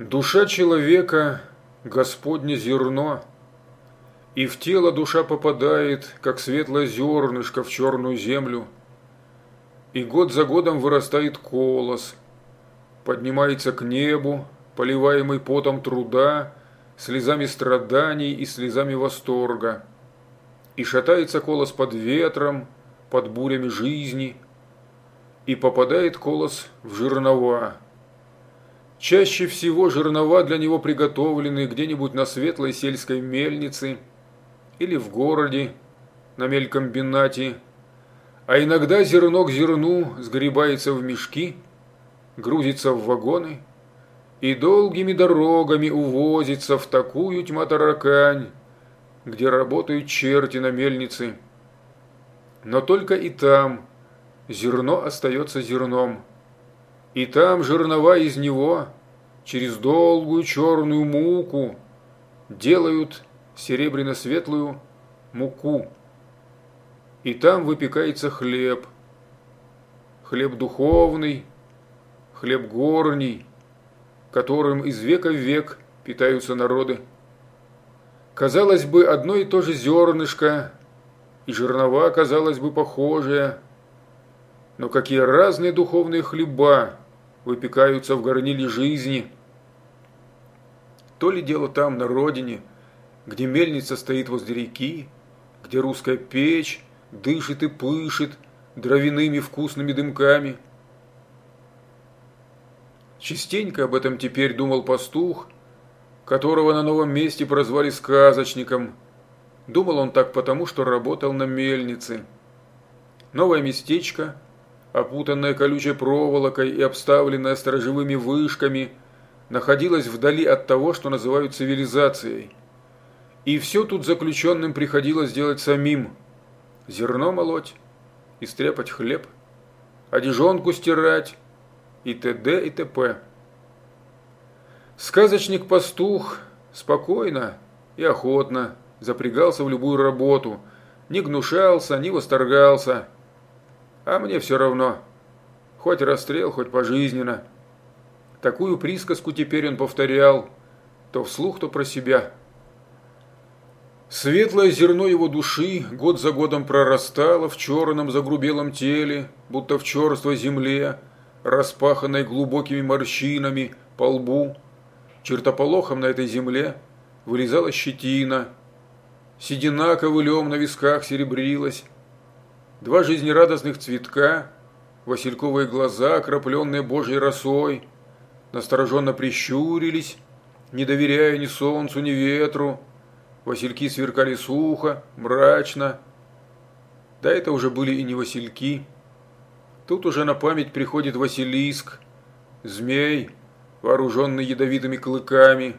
Душа человека – Господне зерно, и в тело душа попадает, как светлое зернышко в черную землю, и год за годом вырастает колос, поднимается к небу, поливаемый потом труда, слезами страданий и слезами восторга, и шатается колос под ветром, под бурями жизни, и попадает колос в жернова – Чаще всего жернова для него приготовлены где-нибудь на светлой сельской мельнице или в городе на мелькомбинате, а иногда зерно к зерну сгребается в мешки, грузится в вагоны и долгими дорогами увозится в такую тьма-таракань, где работают черти на мельнице. Но только и там зерно остается зерном – и там жернова из него через долгую черную муку делают серебряно-светлую муку. И там выпекается хлеб. Хлеб духовный, хлеб горний, которым из века в век питаются народы. Казалось бы, одно и то же зернышко, и жернова, казалось бы, похожие, но какие разные духовные хлеба выпекаются в горниле жизни. То ли дело там, на родине, где мельница стоит возле реки, где русская печь дышит и пышет дровяными вкусными дымками. Частенько об этом теперь думал пастух, которого на новом месте прозвали сказочником. Думал он так потому, что работал на мельнице. Новое местечко – опутанная колючей проволокой и обставленная сторожевыми вышками, находилась вдали от того, что называют цивилизацией. И все тут заключенным приходилось делать самим. Зерно молоть, истрепать хлеб, одежонку стирать и т.д. и т.п. Сказочник-пастух спокойно и охотно запрягался в любую работу, не гнушался, не восторгался – а мне все равно. Хоть расстрел, хоть пожизненно. Такую присказку теперь он повторял, то вслух, то про себя. Светлое зерно его души год за годом прорастало в черном загрубелом теле, будто в черствой земле, распаханной глубокими морщинами по лбу. Чертополохом на этой земле вылезала щетина. Седина ковылем на висках серебрилась, два жизнерадостных цветка, васильковые глаза, окропленные божьей росой, настороженно прищурились, не доверяя ни солнцу, ни ветру. Васильки сверкали сухо, мрачно. Да это уже были и не васильки. Тут уже на память приходит Василиск, змей, вооруженный ядовитыми клыками.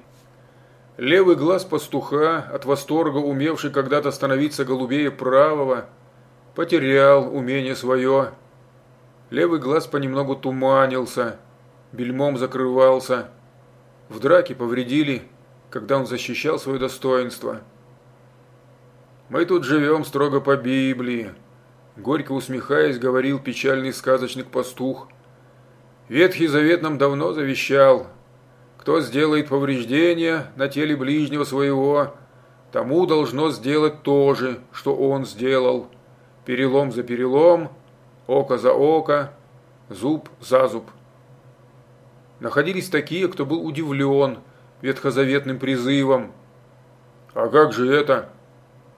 Левый глаз пастуха, от восторга умевший когда-то становиться голубее правого – потерял умение свое. Левый глаз понемногу туманился, бельмом закрывался. В драке повредили, когда он защищал свое достоинство. «Мы тут живем строго по Библии», – горько усмехаясь, говорил печальный сказочник-пастух. «Ветхий Завет нам давно завещал. Кто сделает повреждения на теле ближнего своего, тому должно сделать то же, что он сделал» перелом за перелом, око за око, зуб за зуб. Находились такие, кто был удивлен ветхозаветным призывом. «А как же это?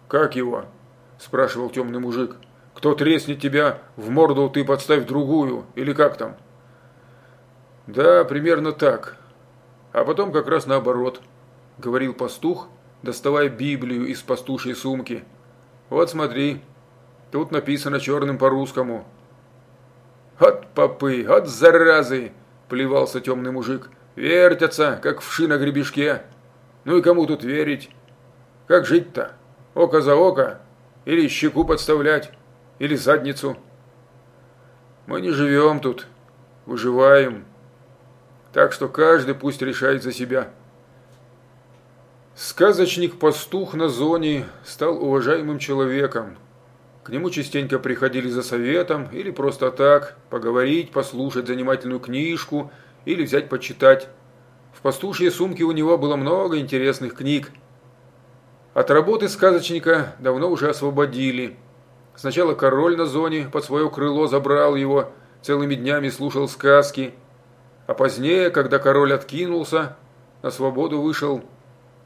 Как его?» – спрашивал темный мужик. «Кто треснет тебя в морду, ты подставь другую, или как там?» «Да, примерно так. А потом как раз наоборот», – говорил пастух, доставая Библию из пастушьей сумки. «Вот смотри». Тут написано черным по-русскому. «От попы, от заразы!» – плевался темный мужик. «Вертятся, как вши на гребешке. Ну и кому тут верить? Как жить-то? Око за око? Или щеку подставлять? Или задницу?» «Мы не живем тут, выживаем. Так что каждый пусть решает за себя». Сказочник-пастух на зоне стал уважаемым человеком, к нему частенько приходили за советом или просто так, поговорить, послушать занимательную книжку или взять почитать. В пастушьей сумке у него было много интересных книг. От работы сказочника давно уже освободили. Сначала король на зоне под свое крыло забрал его, целыми днями слушал сказки. А позднее, когда король откинулся, на свободу вышел,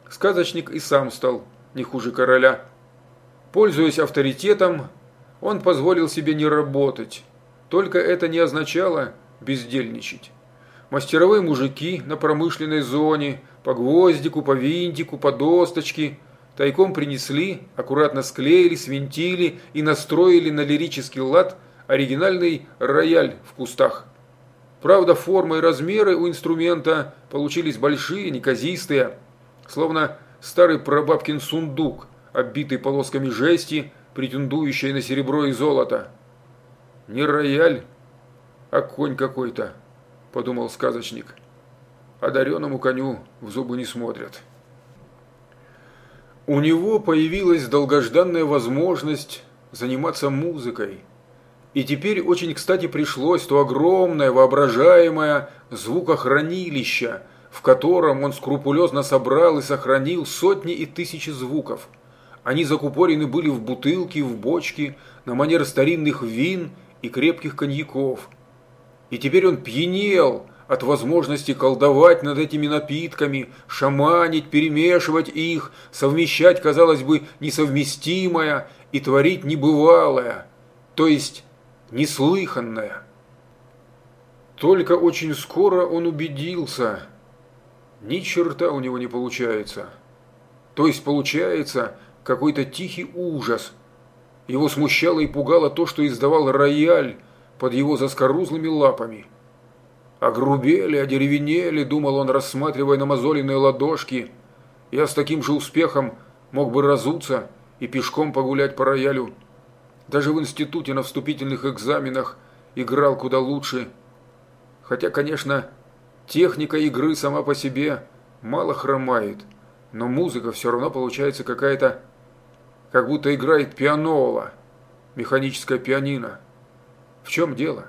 сказочник и сам стал не хуже короля. Пользуясь авторитетом, он позволил себе не работать. Только это не означало бездельничать. Мастеровые мужики на промышленной зоне по гвоздику, по винтику, по досточке тайком принесли, аккуратно склеили, свинтили и настроили на лирический лад оригинальный рояль в кустах. Правда, форма и размеры у инструмента получились большие, неказистые, словно старый прабабкин сундук, оббитый полосками жести, претендующий на серебро и золото. Не рояль, а конь какой-то, подумал сказочник. Одаренному коню в зубы не смотрят. У него появилась долгожданная возможность заниматься музыкой. И теперь очень кстати пришлось то огромное воображаемое звукохранилище, в котором он скрупулезно собрал и сохранил сотни и тысячи звуков. Они закупорены были в бутылки, в бочки, на манер старинных вин и крепких коньяков. И теперь он пьянел от возможности колдовать над этими напитками, шаманить, перемешивать их, совмещать, казалось бы, несовместимое и творить небывалое, то есть неслыханное. Только очень скоро он убедился, ни черта у него не получается. То есть получается, какой-то тихий ужас. Его смущало и пугало то, что издавал рояль под его заскорузлыми лапами. Огрубели, одеревенели, думал он, рассматривая намазоленные ладошки. Я с таким же успехом мог бы разуться и пешком погулять по роялю. Даже в институте на вступительных экзаменах играл куда лучше. Хотя, конечно, техника игры сама по себе мало хромает, но музыка все равно получается какая-то как будто играет пианола, механическое пианино. В чем дело?